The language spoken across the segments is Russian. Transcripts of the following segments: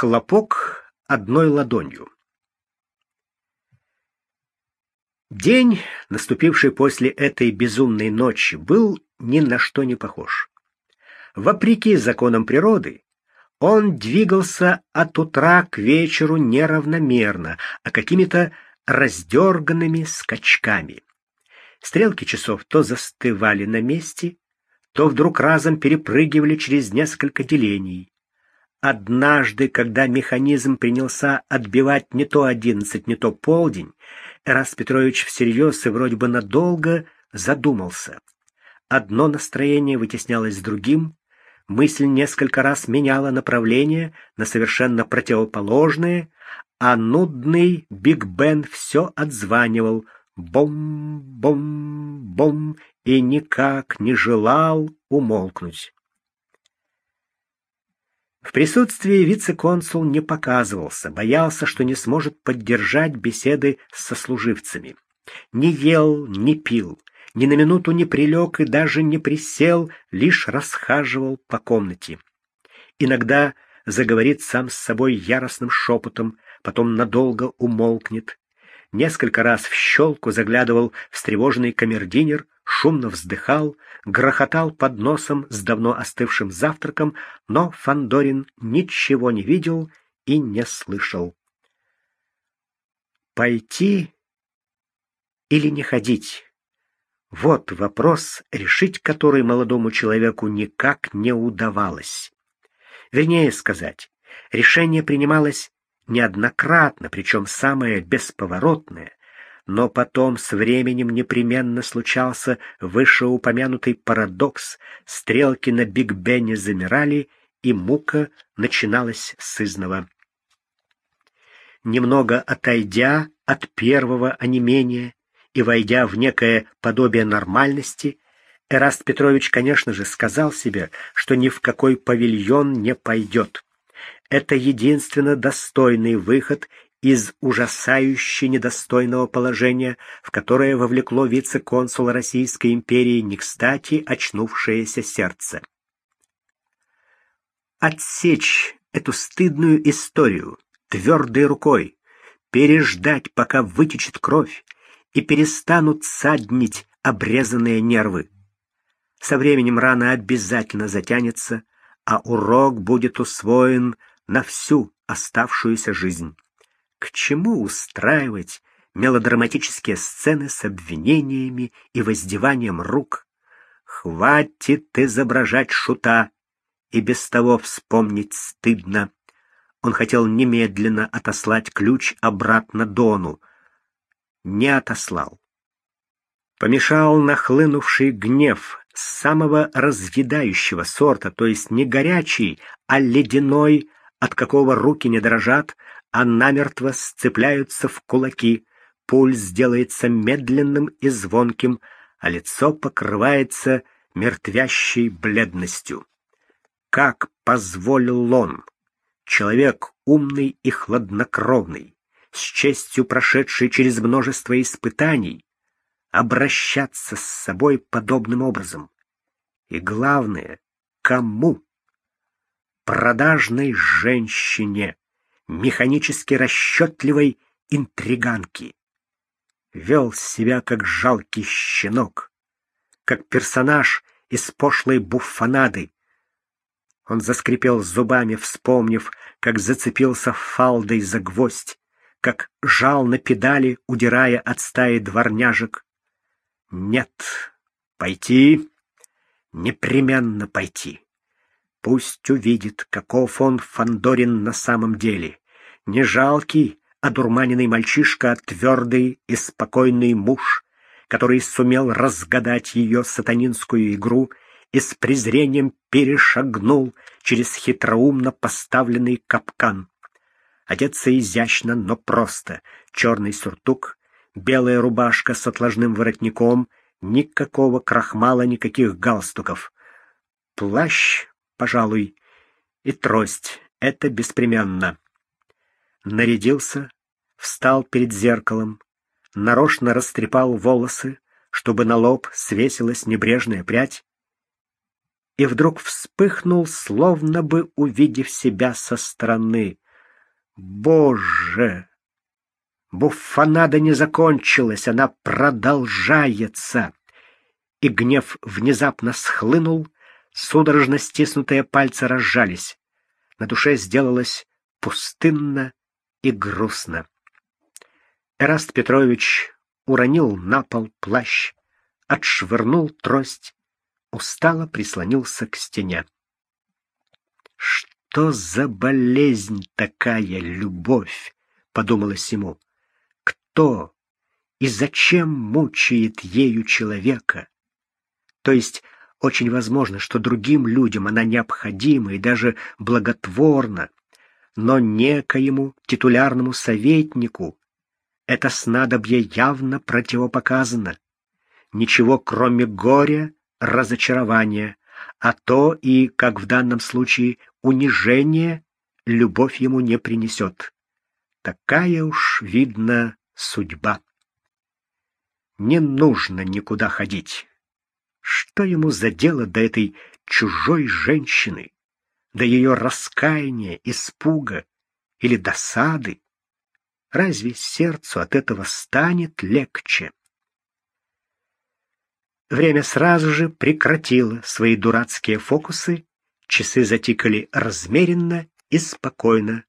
Хлопок одной ладонью. День, наступивший после этой безумной ночи, был ни на что не похож. Вопреки законам природы, он двигался от утра к вечеру неравномерно, а какими-то раздерганными скачками. Стрелки часов то застывали на месте, то вдруг разом перепрыгивали через несколько делений. Однажды, когда механизм принялся отбивать не то одиннадцать, не то полдень, Эраст Петрович всерьез и вроде бы надолго задумался. Одно настроение вытеснялось другим, мысль несколько раз меняла направление на совершенно противоположное, а нудный Биг Бен все отзванивал бом-бом-бом и никак не желал умолкнуть. В присутствии вице-консул не показывался, боялся, что не сможет поддержать беседы с сослуживцами. Не ел, не пил, ни на минуту не прилег и даже не присел, лишь расхаживал по комнате. Иногда заговорит сам с собой яростным шепотом, потом надолго умолкнет. Несколько раз в щелку заглядывал встревоженный камердинер, шумно вздыхал, грохотал под носом с давно остывшим завтраком, но Фандорин ничего не видел и не слышал. Пойти или не ходить? Вот вопрос, решить который молодому человеку никак не удавалось. Вернее сказать, решение принималось неоднократно, причем самое бесповоротное, но потом с временем непременно случался вышеупомянутый парадокс, стрелки на Биг Бене замирали, и мука начиналась с изного. Немного отойдя от первого онемения и войдя в некое подобие нормальности, Эраст Петрович, конечно же, сказал себе, что ни в какой павильон не пойдет. Это единственно достойный выход из ужасающе недостойного положения, в которое вовлекло вице-консула Российской империи не кстати очнувшееся сердце. Отсечь эту стыдную историю твердой рукой, переждать, пока вытечет кровь, и перестанут саднить обрезанные нервы. Со временем рана обязательно затянется, а урок будет усвоен на всю оставшуюся жизнь. К чему устраивать мелодраматические сцены с обвинениями и воздеванием рук? Хватит изображать шута, и без того вспомнить стыдно. Он хотел немедленно отослать ключ обратно Дону. Не отослал. Помешал нахлынувший гнев самого разъедающего сорта, то есть не горячий, а ледяной, от какого руки не дрожат, а намертво сцепляются в кулаки, пульс делается медленным и звонким, а лицо покрывается мертвящей бледностью. Как позволил он, человек умный и хладнокровный, с честью прошедший через множество испытаний, обращаться с собой подобным образом? И главное, кому? Продажной женщине, механически расчетливой интриганке. Вел себя как жалкий щенок, как персонаж из пошлой буфонады. Он заскрипел зубами, вспомнив, как зацепился фалдой за гвоздь, как жал на педали, удирая от стаи дворняжек. Нет, пойти, непременно пойти. Пусть увидит, каков он Фандорин на самом деле. Не жалкий, одурманенный мальчишка, а твердый и спокойный муж, который сумел разгадать ее сатанинскую игру и с презрением перешагнул через хитроумно поставленный капкан. Одеться изящно, но просто. Черный сюртук, белая рубашка с отложным воротником, никакого крахмала, никаких галстуков. Плащ пожалуй, и трость — это беспременно. Нарядился, встал перед зеркалом, нарочно растрепал волосы, чтобы на лоб свесилась небрежная прядь, и вдруг вспыхнул, словно бы увидев себя со стороны. Боже! Буфанада не закончилась, она продолжается. И гнев внезапно схлынул, судорожно стиснутые пальцы разжались. На душе сделалось пустынно и грустно. Эраст Петрович уронил на пол плащ, отшвырнул трость, устало прислонился к стене. Что за болезнь такая любовь, подумалось ему. Кто и зачем мучает ею человека? То есть очень возможно, что другим людям она необходима и даже благотворна, но некоему титулярному советнику это снадобье явно противопоказано. Ничего, кроме горя, разочарования, а то и, как в данном случае, унижение любовь ему не принесет. Такая уж, видно, судьба. Не нужно никуда ходить. Что ему за дело до этой чужой женщины, до ее раскаяния, испуга или досады? Разве сердцу от этого станет легче? Время сразу же прекратило свои дурацкие фокусы, часы затикали размеренно и спокойно.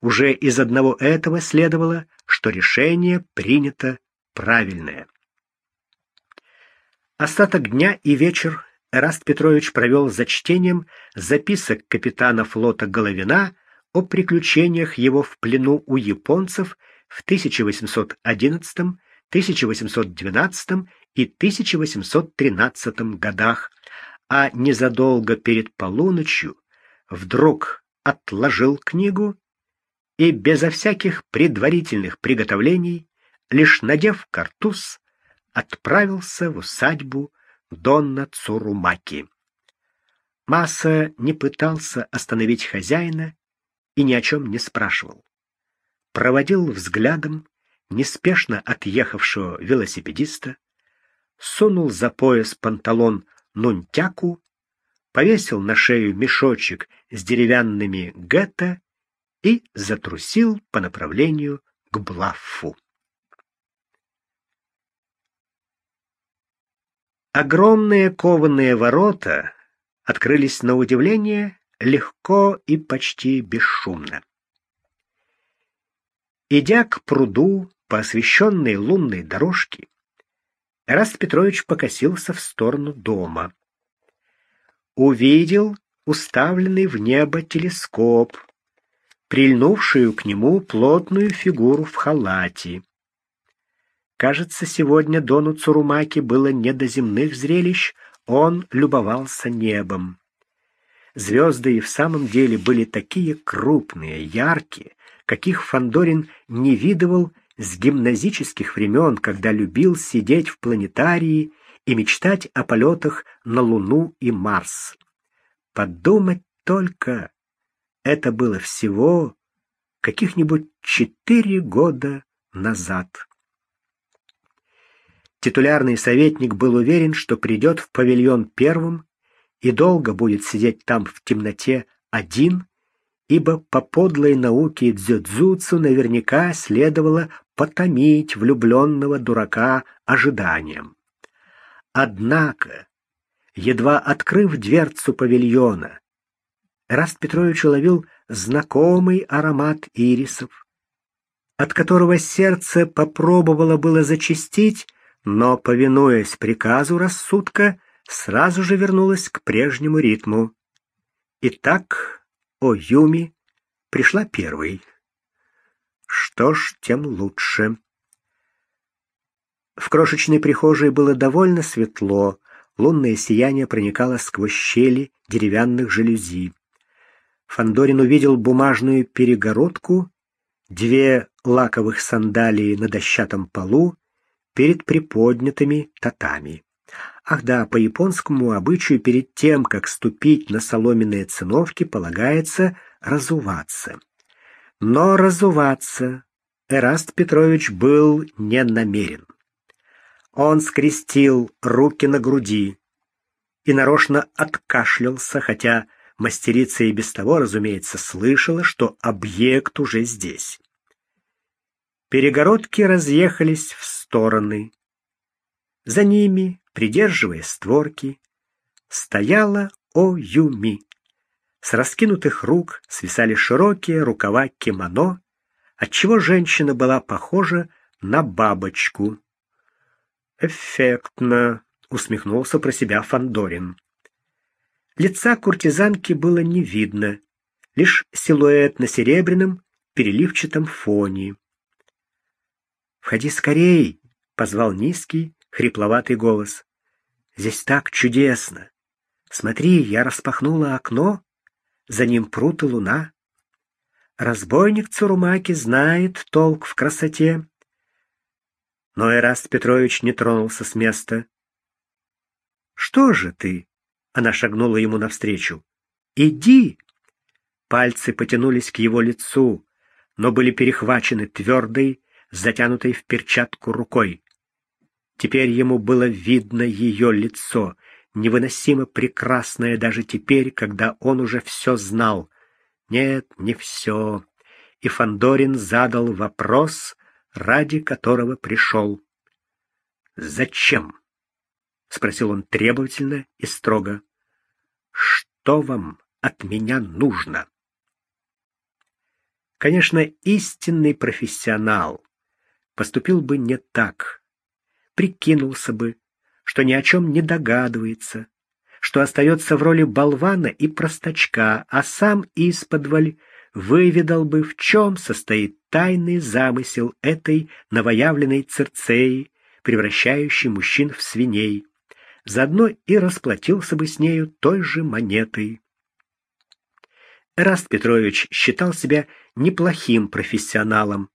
Уже из одного этого следовало, что решение принято правильное. Остаток дня и вечер Эраст Петрович провел за чтением записок капитана флота Головина о приключениях его в плену у японцев в 1811, 1812 и 1813 годах, а незадолго перед полуночью вдруг отложил книгу и безо всяких предварительных приготовлений, лишь надев картуз, отправился в усадьбу Донна Цурумаки. Масса не пытался остановить хозяина и ни о чем не спрашивал. Проводил взглядом неспешно отъехавшего велосипедиста, сунул за пояс панталон нунтяку, повесил на шею мешочек с деревянными гетто и затрусил по направлению к Блаффу. Огромные кованые ворота открылись на удивление легко и почти бесшумно. Идя к пруду по освещенной лунной дорожке, Эраст Петрович покосился в сторону дома. Увидел уставленный в небо телескоп, прильнувшую к нему плотную фигуру в халате. Кажется, сегодня Дону Цурумаки было не до земных зрелищ, он любовался небом. Звезды и в самом деле были такие крупные, яркие, каких Фандорин не видывал с гимназических времен, когда любил сидеть в планетарии и мечтать о полетах на Луну и Марс. Подумать только, это было всего каких-нибудь четыре года назад. Титулярный советник был уверен, что придет в павильон первым и долго будет сидеть там в темноте один, ибо по подлой науке дзюдзуцу наверняка следовало потомить влюбленного дурака ожиданием. Однако, едва открыв дверцу павильона, Раст Петрович уловил знакомый аромат ирисов, от которого сердце попробовало было зачастить, но, повинуясь приказу рассудка, сразу же вернулась к прежнему ритму. Итак, о Юми пришла первой. Что ж, тем лучше. В крошечной прихожей было довольно светло, лунное сияние проникало сквозь щели деревянных жалюзи. Фандорин увидел бумажную перегородку, две лаковых сандалии на дощатом полу перед приподнятыми татами. Ах да, по японскому обычаю перед тем, как ступить на соломенные циновки, полагается разуваться. Но разуваться Эраст Петрович был не намерен. Он скрестил руки на груди и нарочно откашлялся, хотя Мастерица и без того, разумеется, слышала, что объект уже здесь. Перегородки разъехались в стороны. За ними, придерживая створки, стояла О-Юми. С раскинутых рук свисали широкие рукава кимоно, отчего женщина была похожа на бабочку. «Эффектно», — усмехнулся про себя Фандорин. Лица куртизанки было не видно, лишь силуэт на серебряном переливчатом фоне. «Входи скорей!» — позвал низкий, хрипловатый голос. «Здесь так чудесно! Смотри, я распахнула окно, за ним пруд и луна. Разбойник Цурумаки знает толк в красоте». Но Эраст Петрович не тронулся с места. «Что же ты?» Она шагнула ему навстречу. «Иди!» Пальцы потянулись к его лицу, но были перехвачены твердой, затянутой в перчатку рукой. Теперь ему было видно ее лицо, невыносимо прекрасное даже теперь, когда он уже все знал. Нет, не все. И Фандорин задал вопрос, ради которого пришел. «Зачем?» — спросил он требовательно и строго. «Что вам от меня нужно?» Конечно, истинный профессионал поступил бы не так. Прикинулся бы, что ни о чем не догадывается, что остается в роли болвана и простачка, а сам исподволь выведал бы, в чем состоит тайный замысел этой новоявленной Церцеи, превращающей мужчин в свиней заодно и расплатился бы с нею той же монетой. Раст Петрович считал себя неплохим профессионалом,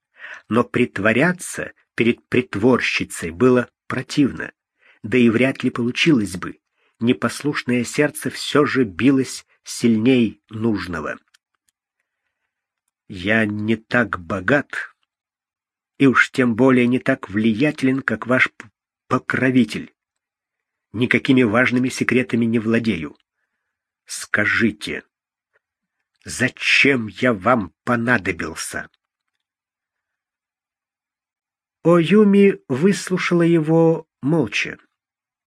но притворяться перед притворщицей было противно, да и вряд ли получилось бы. Непослушное сердце все же билось сильней нужного. «Я не так богат, и уж тем более не так влиятелен, как ваш покровитель никакими важными секретами не владею. Скажите, зачем я вам понадобился? Оюми выслушала его молча,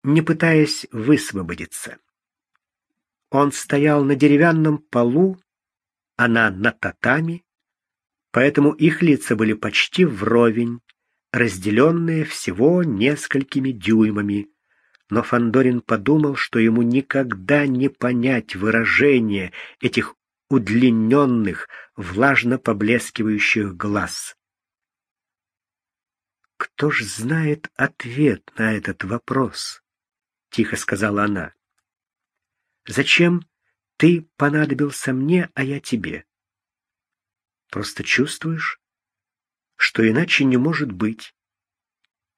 не пытаясь высвободиться. Он стоял на деревянном полу, она на татами, поэтому их лица были почти вровень, разделенные всего несколькими дюймами но Фандорин подумал, что ему никогда не понять выражение этих удлиненных, влажно поблескивающих глаз. «Кто ж знает ответ на этот вопрос?» — тихо сказала она. «Зачем ты понадобился мне, а я тебе? Просто чувствуешь, что иначе не может быть,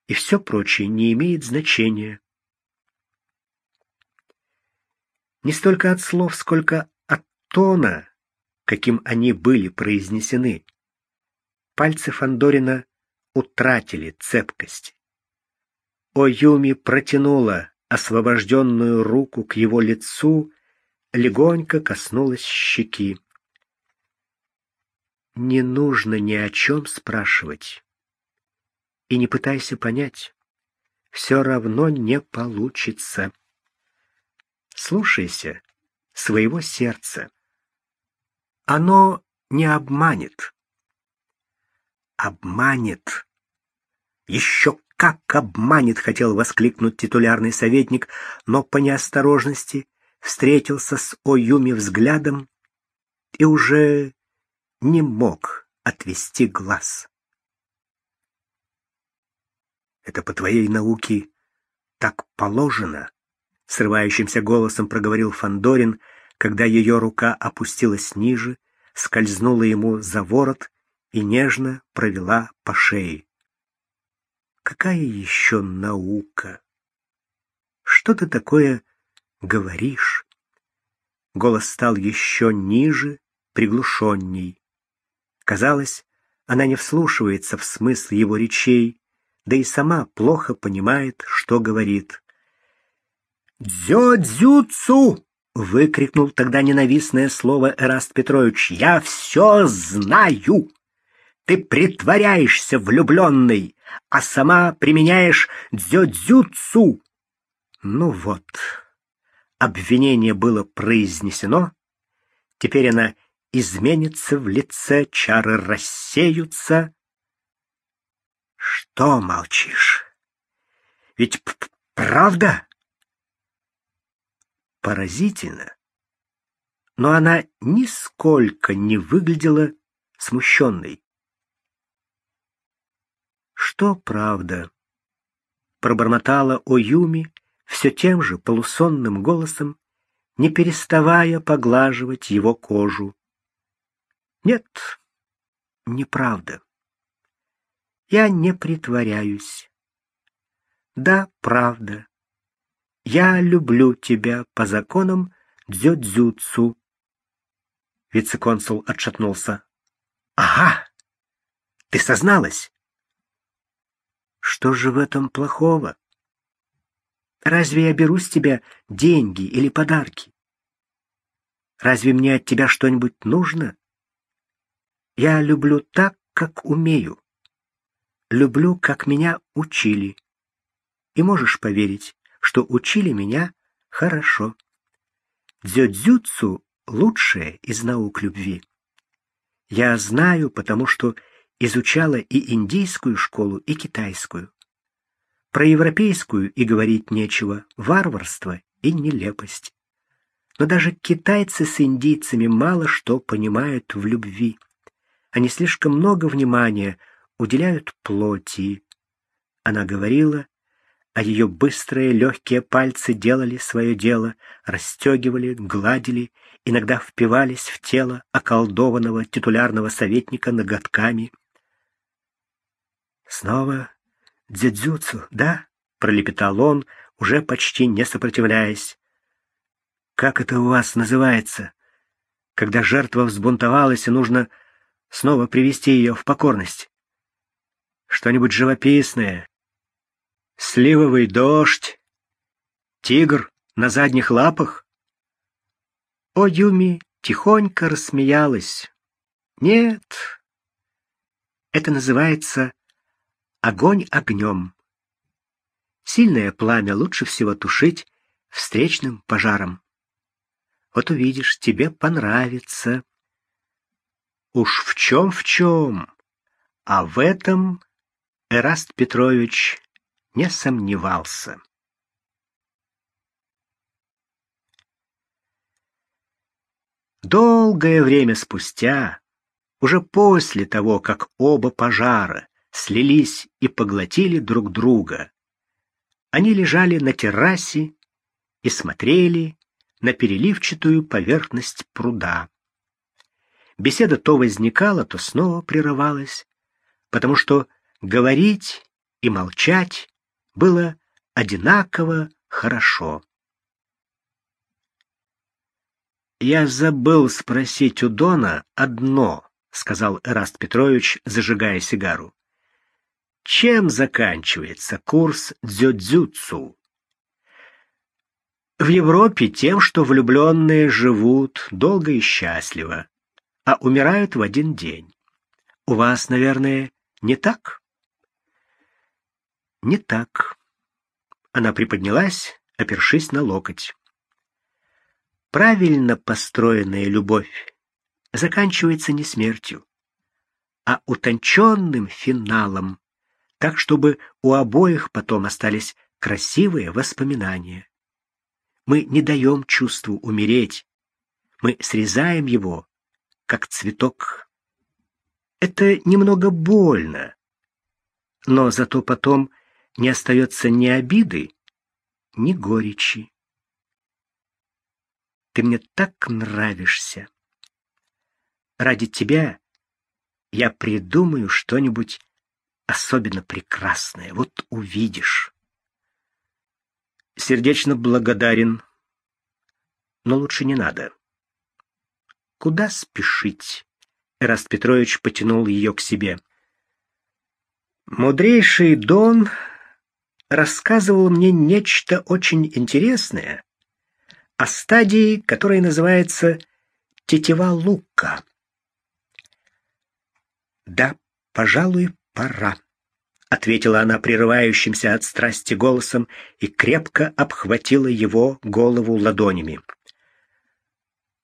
и все прочее не имеет значения». не столько от слов, сколько от тона, каким они были произнесены. Пальцы Фандорина утратили цепкость. Оюми протянула освобожденную руку к его лицу, легонько коснулась щеки. Не нужно ни о чем спрашивать. И не пытайся понять. Все равно не получится. Слушайся своего сердца. Оно не обманет. Обманет. Еще как обманет, хотел воскликнуть титулярный советник, но по неосторожности встретился с Оюми взглядом и уже не мог отвести глаз. Это по твоей науке так положено, срывающимся голосом проговорил Фандорин, когда ее рука опустилась ниже, скользнула ему за ворот и нежно провела по шее. Какая еще наука? Что ты такое говоришь? Голос стал еще ниже, приглушенней. Казалось, она не вслушивается в смысл его речей, да и сама плохо понимает, что говорит. «Дзё-дзюцу!» — выкрикнул тогда ненавистное слово Эраст Петрович. Я все знаю. Ты притворяешься влюбленной, а сама применяешь дзёдзюцу. Ну вот. Обвинение было произнесено. Теперь она изменится в лице, чары рассеются. Что молчишь? Ведь правда? Поразительно. Но она нисколько не выглядела смущенной. Что правда? Пробормотала Оюми все тем же полусонным голосом, не переставая поглаживать его кожу. Нет, неправда. Я не притворяюсь. Да, правда. Я люблю тебя по законам дзюдзюцу. Вице-консул отшатнулся. Ага. Ты созналась. Что же в этом плохого? Разве я беру с тебя деньги или подарки? Разве мне от тебя что-нибудь нужно? Я люблю так, как умею. Люблю, как меня учили. И можешь поверить, что учили меня хорошо. Дзюдзюцу — лучшее из наук любви. Я знаю, потому что изучала и индийскую школу, и китайскую. Про европейскую и говорить нечего, варварство и нелепость. Но даже китайцы с индийцами мало что понимают в любви. Они слишком много внимания уделяют плоти. Она говорила, а ее быстрые легкие пальцы делали свое дело, расстегивали, гладили, иногда впивались в тело околдованного титулярного советника ноготками. Снова дзюдзюцу, да? пролепетал он, уже почти не сопротивляясь. Как это у вас называется? Когда жертва взбунтовалась, и нужно снова привести ее в покорность. Что-нибудь живописное. Сливовый дождь. Тигр на задних лапах. О, Юми тихонько рассмеялась. Нет, это называется огонь огнем. Сильное пламя лучше всего тушить встречным пожаром. Вот увидишь, тебе понравится. Уж в чем в чем, а в этом Эраст Петрович не сомневался. Долгое время спустя, уже после того, как оба пожара слились и поглотили друг друга, они лежали на террасе и смотрели на переливчатую поверхность пруда. Беседа то возникала, то снова прерывалась, потому что говорить и молчать было одинаково хорошо. Я забыл спросить у Дона одно, сказал Эраст Петрович, зажигая сигару. Чем заканчивается курс дзюдзюцу? В Европе тем, что влюбленные живут долго и счастливо, а умирают в один день. У вас, наверное, не так? Не так. Она приподнялась, опершись на локоть. Правильно построенная любовь заканчивается не смертью, а утонченным финалом, так чтобы у обоих потом остались красивые воспоминания. Мы не даем чувству умереть. Мы срезаем его, как цветок. Это немного больно, но зато потом не остается ни обиды, ни горечи. Ты мне так нравишься. Ради тебя я придумаю что-нибудь особенно прекрасное. Вот увидишь. Сердечно благодарен, но лучше не надо. Куда спешить? Эраст Петрович потянул ее к себе. Мудрейший Дон рассказывал мне нечто очень интересное о стадии, которая называется тетива лука. Да, пожалуй, пора, ответила она прерывающимся от страсти голосом и крепко обхватила его голову ладонями.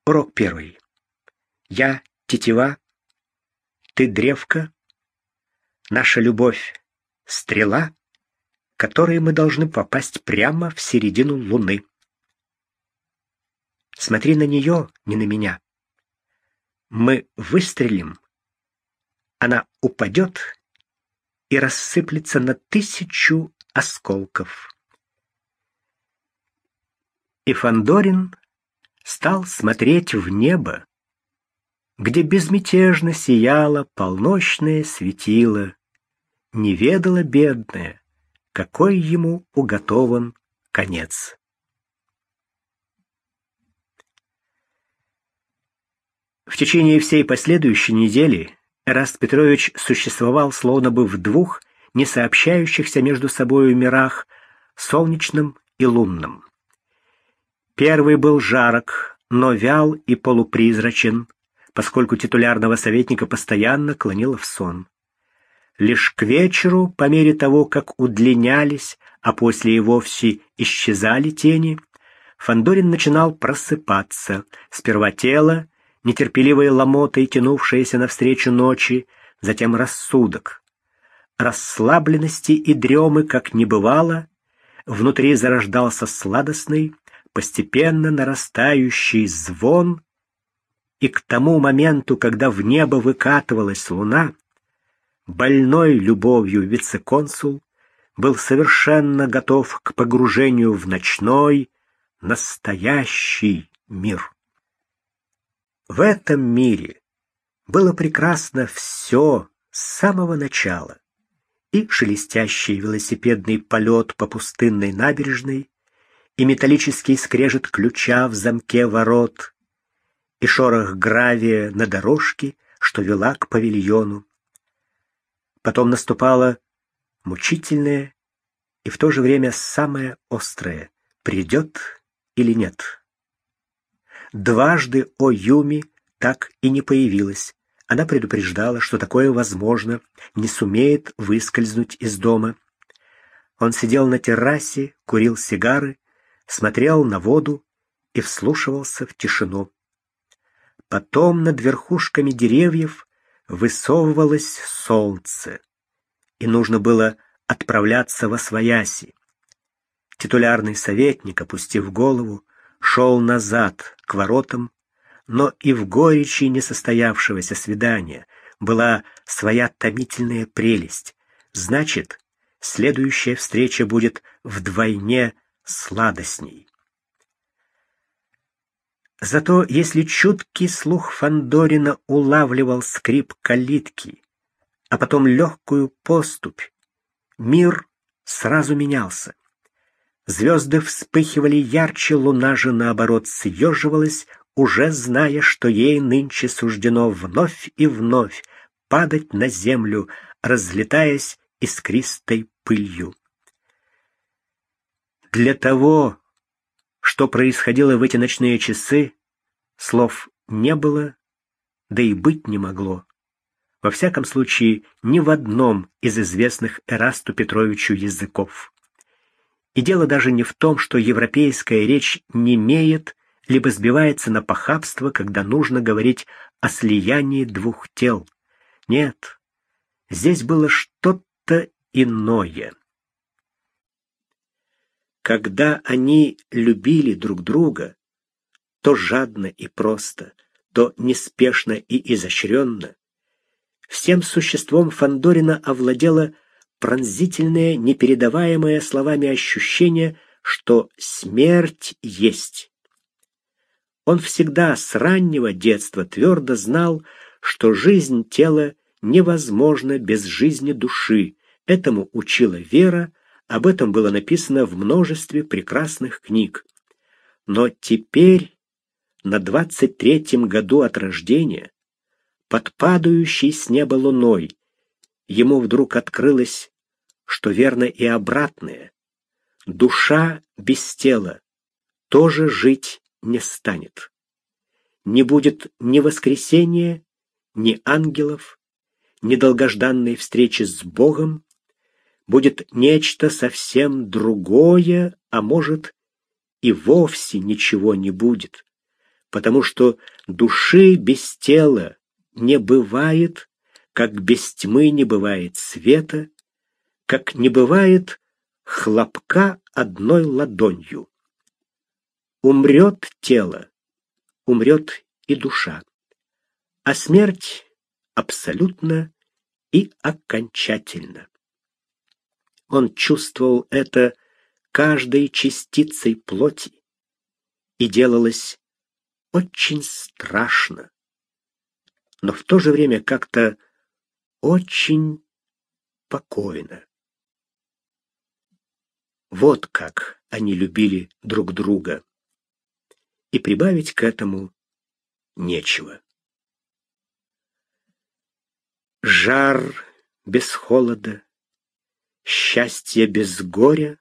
Урок первый. Я тетива, ты древко, наша любовь стрела, которой мы должны попасть прямо в середину луны. Смотри на нее, не на меня. Мы выстрелим, она упадет и рассыплется на тысячу осколков. И Фандорин стал смотреть в небо, где безмятежно сияло полночное светило, не ведала бедная, какой ему уготован конец. В течение всей последующей недели Эраст Петрович существовал словно бы в двух не сообщающихся между собою мирах, солнечном и лунном. Первый был жарок, но вял и полупризрачен, поскольку титулярного советника постоянно клонило в сон. Лишь к вечеру, по мере того, как удлинялись, а после и вовсе исчезали тени, Фандорин начинал просыпаться. Сперва тело, нетерпеливой ломотой, тянувшееся навстречу ночи, затем рассудок. Расслабленности и дремы, как не бывало, внутри зарождался сладостный, постепенно нарастающий звон, и к тому моменту, когда в небо выкатывалась луна, больной любовью вице-консул был совершенно готов к погружению в ночной, настоящий мир. В этом мире было прекрасно все с самого начала. И шелестящий велосипедный полет по пустынной набережной, и металлический скрежет ключа в замке ворот, и шорох гравия на дорожке, что вела к павильону. Потом наступало мучительное и в то же время самое острое — придет или нет. Дважды о Юми так и не появилась. Она предупреждала, что такое возможно, не сумеет выскользнуть из дома. Он сидел на террасе, курил сигары смотрел на воду и вслушивался в тишину. Потом над верхушками деревьев высовывалось солнце, и нужно было отправляться во свояси. Титулярный советник, опустив голову, шел назад к воротам, но и в горечи несостоявшегося свидания была своя томительная прелесть. Значит, следующая встреча будет вдвойне сладостней. Зато если чуткий слух Фандорина улавливал скрип калитки, а потом легкую поступь, мир сразу менялся. Звезды вспыхивали ярче, луна же, наоборот, съеживалась, уже зная, что ей нынче суждено вновь и вновь падать на землю, разлетаясь искристой пылью. Для того, что происходило в эти ночные часы, слов не было, да и быть не могло. Во всяком случае, ни в одном из известных Эрасту Петровичу языков. И дело даже не в том, что европейская речь не имеет либо сбивается на похабство, когда нужно говорить о слиянии двух тел. Нет, здесь было что-то иное. Когда они любили друг друга, то жадно и просто, то неспешно и изощренно, всем существом Фандорина овладело пронзительное, непередаваемое словами ощущение, что смерть есть. Он всегда с раннего детства твердо знал, что жизнь тела невозможна без жизни души. Этому учила Вера, об этом было написано в множестве прекрасных книг. Но теперь, на двадцать третьем году от рождения, под падающей с неба луной, ему вдруг открылось, что верно и обратное. Душа без тела тоже жить не станет. Не будет ни воскресения, ни ангелов, ни долгожданной встречи с Богом, будет нечто совсем другое, а может и вовсе ничего не будет, потому что души без тела не бывает, как без тьмы не бывает света, как не бывает хлопка одной ладонью. Умрет тело, умрет и душа, а смерть абсолютно и окончательно. Он чувствовал это каждой частицей плоти, и делалось очень страшно, но в то же время как-то очень покойно. Вот как они любили друг друга. И прибавить к этому нечего. Жар без холода, счастье без горя,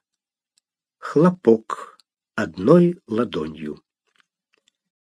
хлопок одной ладонью.